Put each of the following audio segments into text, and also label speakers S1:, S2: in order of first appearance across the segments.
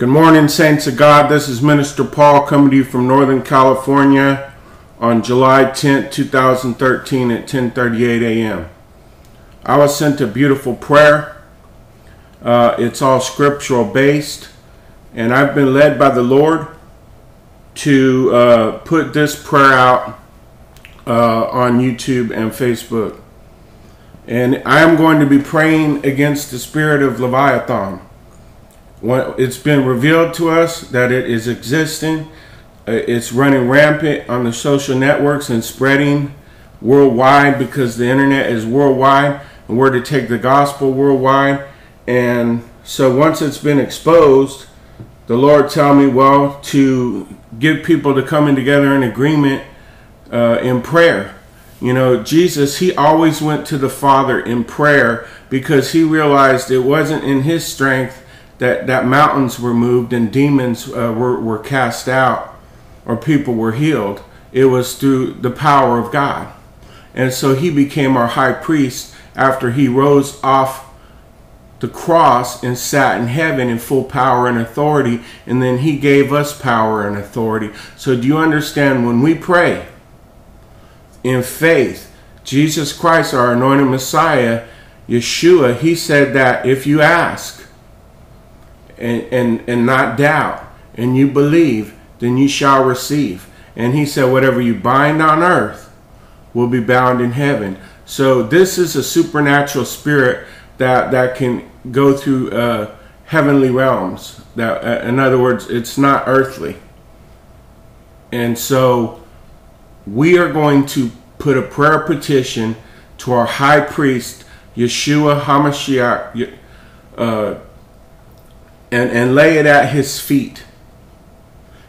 S1: Good morning, saints of God. This is Minister Paul coming to you from Northern California on July 10th, 2013 at 10:38 a.m. I was sent a beautiful prayer. Uh, it's all scriptural based, and I've been led by the Lord to uh, put this prayer out uh, on YouTube and Facebook. And I am going to be praying against the spirit of Leviathan it's been revealed to us that it is existing. Uh, it's running rampant on the social networks and spreading worldwide because the internet is worldwide and we're to take the gospel worldwide. And so once it's been exposed, the Lord tell me, well, to get people to coming together in agreement uh, in prayer. You know, Jesus, he always went to the Father in prayer because he realized it wasn't in his strength that, that mountains were moved and demons uh, were, were cast out or people were healed. It was through the power of God. And so he became our high priest after he rose off the cross and sat in heaven in full power and authority. And then he gave us power and authority. So do you understand when we pray in faith, Jesus Christ, our anointed Messiah, Yeshua, he said that if you ask, and, and, and not doubt, and you believe, then you shall receive. And he said, Whatever you bind on earth will be bound in heaven. So this is a supernatural spirit that, that can go through uh, heavenly realms. That, uh, in other words, it's not earthly. And so we are going to put a prayer petition to our high priest, Yeshua HaMashiach, uh, and, and lay it at his feet.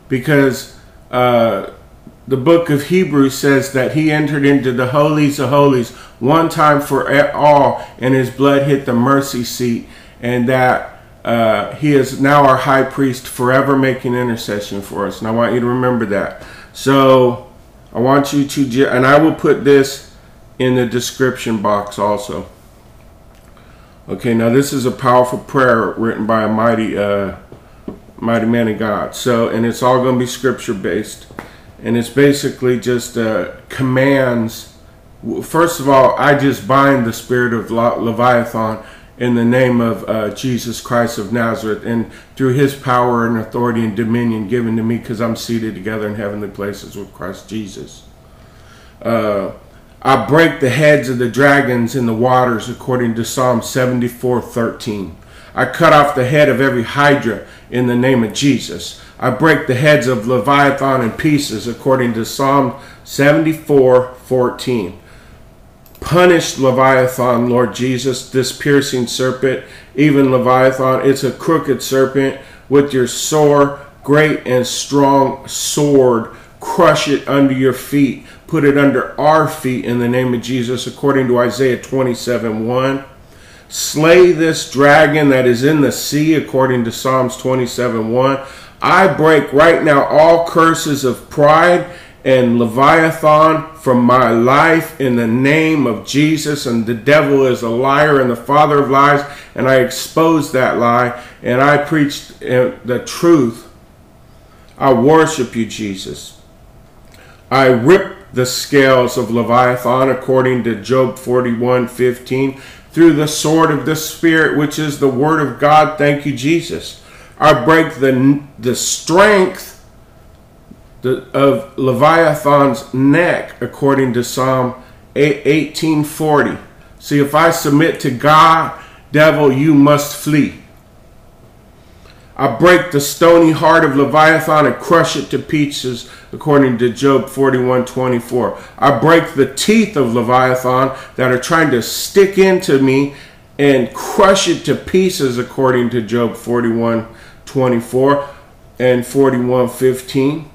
S1: Because uh, the book of Hebrews says that he entered into the holies of holies one time for all, and his blood hit the mercy seat, and that uh, he is now our high priest forever making intercession for us. And I want you to remember that. So I want you to, and I will put this in the description box also. Okay, now this is a powerful prayer written by a mighty, uh, mighty man of God. So, and it's all going to be scripture based, and it's basically just uh, commands. First of all, I just bind the spirit of Leviathan in the name of uh, Jesus Christ of Nazareth, and through His power and authority and dominion given to me, because I'm seated together in heavenly places with Christ Jesus. Uh, I break the heads of the dragons in the waters, according to Psalm 74 13. I cut off the head of every hydra in the name of Jesus. I break the heads of Leviathan in pieces, according to Psalm 74 14. Punish Leviathan, Lord Jesus, this piercing serpent, even Leviathan. It's a crooked serpent with your sore, great and strong sword. Crush it under your feet put it under our feet in the name of Jesus, according to Isaiah 27 1. Slay this dragon that is in the sea, according to Psalms 27 1. I break right now all curses of pride and Leviathan from my life in the name of Jesus. And the devil is a liar and the father of lies. And I expose that lie and I preach uh, the truth. I worship you, Jesus. I rip the scales of Leviathan, according to Job 41 15, through the sword of the Spirit, which is the word of God. Thank you, Jesus. I break the, the strength of Leviathan's neck, according to Psalm 1840. See, if I submit to God, devil, you must flee. I break the stony heart of Leviathan and crush it to pieces according to Job 41 24. I break the teeth of Leviathan that are trying to stick into me and crush it to pieces, according to Job 41 24 and 41 15.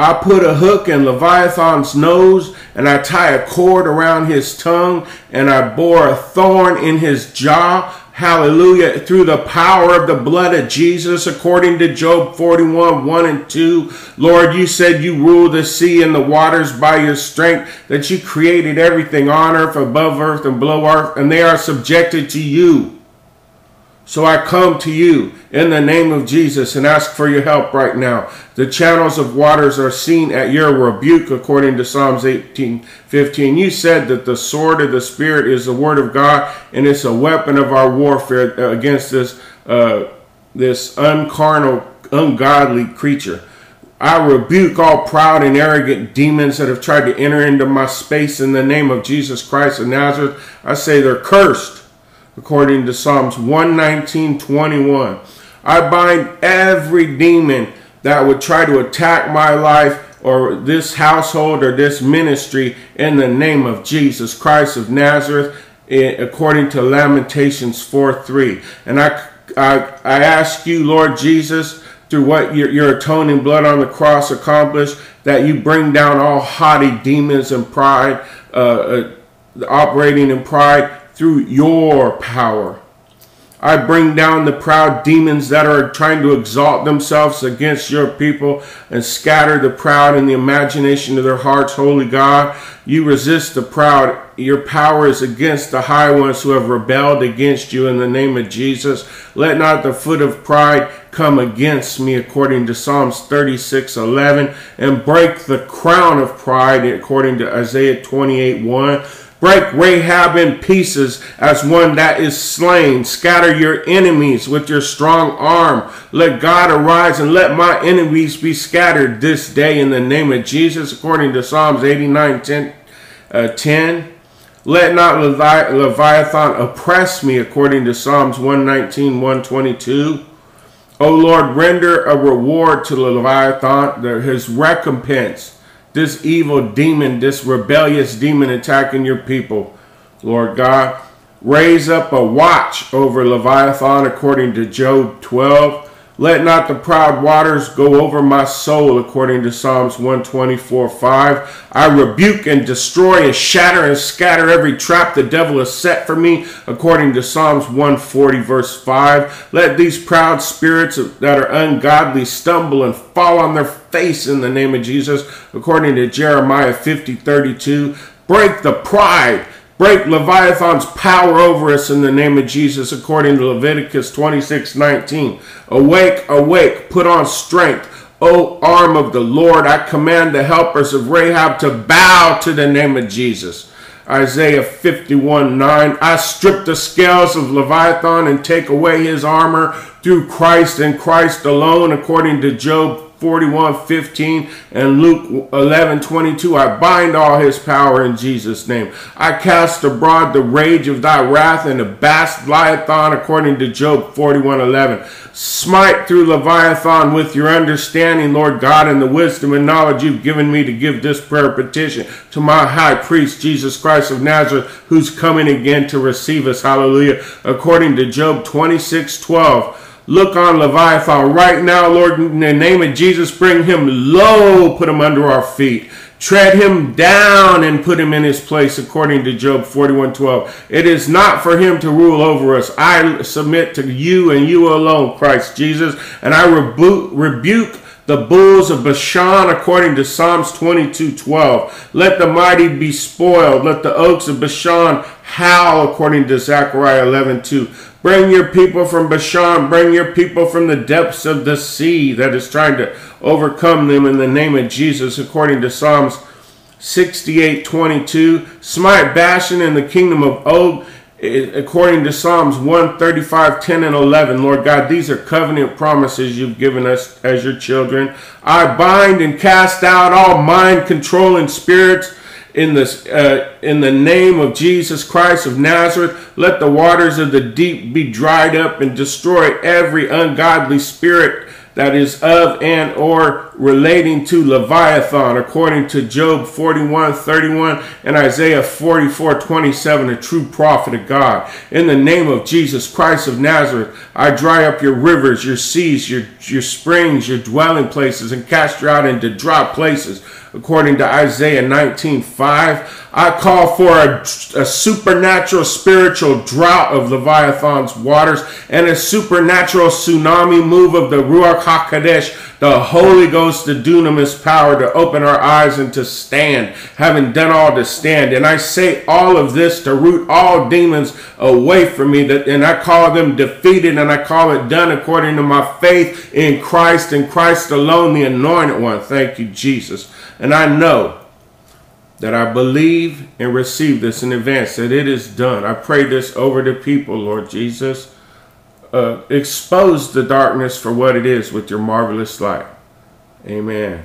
S1: I put a hook in Leviathan's nose, and I tie a cord around his tongue, and I bore a thorn in his jaw Hallelujah. Through the power of the blood of Jesus, according to Job 41 1 and 2. Lord, you said you rule the sea and the waters by your strength, that you created everything on earth, above earth, and below earth, and they are subjected to you. So I come to you in the name of Jesus and ask for your help right now. The channels of waters are seen at your rebuke, according to Psalms 18 15. You said that the sword of the Spirit is the word of God and it's a weapon of our warfare against this, uh, this uncarnal, ungodly creature. I rebuke all proud and arrogant demons that have tried to enter into my space in the name of Jesus Christ of Nazareth. I say they're cursed according to Psalms 119 21. I bind every demon that would try to attack my life or this household or this ministry in the name of Jesus Christ of Nazareth, eh, according to Lamentations 4 3. And I, I, I ask you, Lord Jesus, through what your, your atoning blood on the cross accomplished, that you bring down all haughty demons and pride, uh, uh, operating in pride, through your power. I bring down the proud demons that are trying to exalt themselves against your people and scatter the proud in the imagination of their hearts, holy God. You resist the proud. Your power is against the high ones who have rebelled against you in the name of Jesus. Let not the foot of pride come against me, according to Psalms 36 11, and break the crown of pride, according to Isaiah 28 1. Break Rahab in pieces as one that is slain. Scatter your enemies with your strong arm. Let God arise and let my enemies be scattered this day in the name of Jesus, according to Psalms 89 10. Uh, 10. Let not Levi- Leviathan oppress me, according to Psalms 119 122. O Lord, render a reward to Leviathan, his recompense this evil demon, this rebellious demon attacking your people, Lord God. Raise up a watch over Leviathan according to Job 12. Let not the proud waters go over my soul, according to Psalms 124 5. I rebuke and destroy and shatter and scatter every trap the devil has set for me, according to Psalms 140, verse 5. Let these proud spirits that are ungodly stumble and fall on their face in the name of Jesus, according to Jeremiah 50, 32. Break the pride Break Leviathan's power over us in the name of Jesus, according to Leviticus 26 19. Awake, awake, put on strength. O arm of the Lord, I command the helpers of Rahab to bow to the name of Jesus. Isaiah 51 9. I strip the scales of Leviathan and take away his armor through Christ and Christ alone, according to Job 41 15 and Luke 11 22. I bind all his power in Jesus' name. I cast abroad the rage of thy wrath and the bast Leviathan according to Job 41 11. Smite through Leviathan with your understanding, Lord God, and the wisdom and knowledge you've given me to give this prayer petition to my high priest, Jesus Christ of Nazareth, who's coming again to receive us. Hallelujah. According to Job 26 12. Look on Leviathan right now, Lord, in the name of Jesus. Bring him low, put him under our feet. Tread him down and put him in his place, according to Job 41:12. It is not for him to rule over us. I submit to you and you alone, Christ Jesus, and I rebu- rebuke the bulls of Bashan, according to Psalms 22:12. Let the mighty be spoiled. Let the oaks of Bashan howl, according to Zechariah 11:2. Bring your people from Bashan. Bring your people from the depths of the sea that is trying to overcome them in the name of Jesus, according to Psalms 68 22. Smite Bashan in the kingdom of Og, according to Psalms 135 10 and 11. Lord God, these are covenant promises you've given us as your children. I bind and cast out all mind controlling spirits in this uh, in the name of Jesus Christ of Nazareth let the waters of the deep be dried up and destroy every ungodly spirit that is of and or relating to Leviathan according to Job 41 31 and Isaiah 44 27 a true prophet of God. In the name of Jesus Christ of Nazareth I dry up your rivers your seas your your springs your dwelling places and cast you out into dry places according to Isaiah 19:5. I call for a, a, supernatural spiritual drought of Leviathan's waters and a supernatural tsunami move of the Ruach HaKodesh, the Holy Ghost, the dunamis power to open our eyes and to stand, having done all to stand. And I say all of this to root all demons away from me, that, and I call them defeated, and I call it done according to my faith in Christ and Christ alone, the anointed one. Thank you, Jesus. And I know that I believe and receive this in advance, that it is done. I pray this over the people, Lord Jesus. Uh, expose the darkness for what it is with your marvelous light. Amen.